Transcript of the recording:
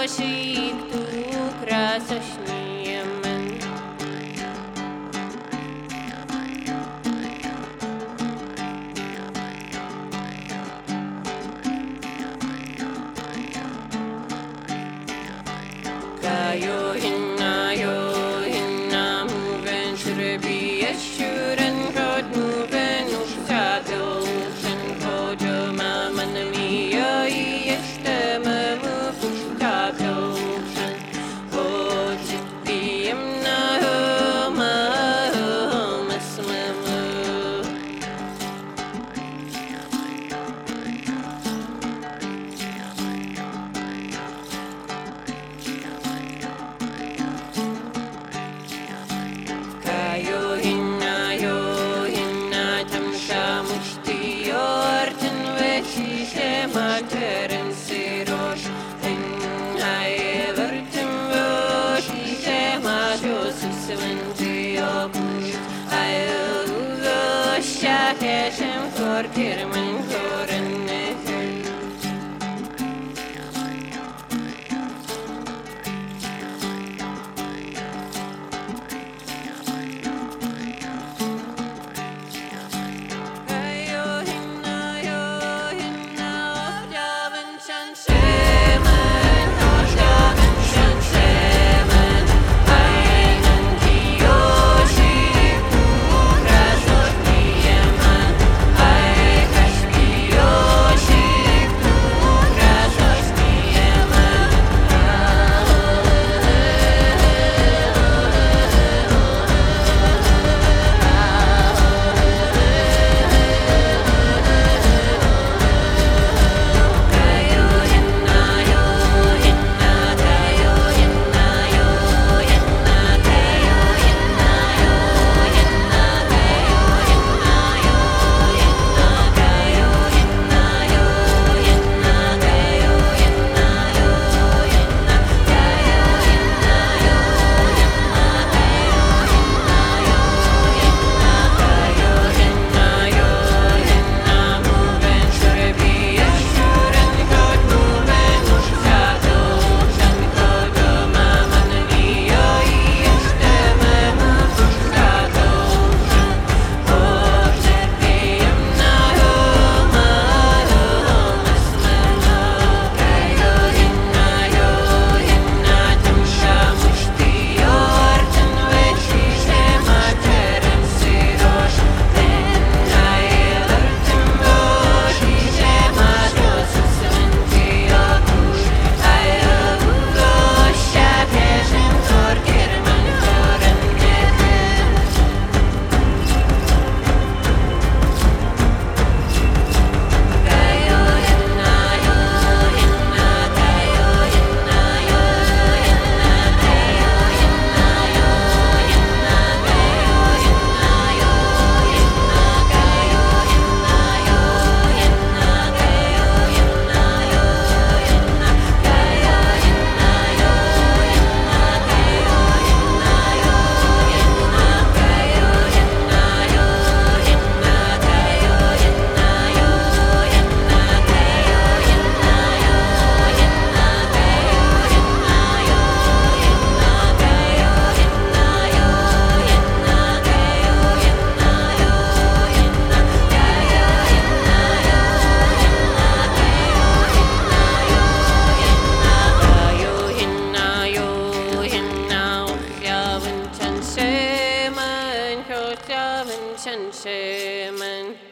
Rožyk krāsašņiemen. Kā jo hinna, jo hinnam, viņš ir bijis šur. Shahesham for Mansour and Shaman Shan Shaman.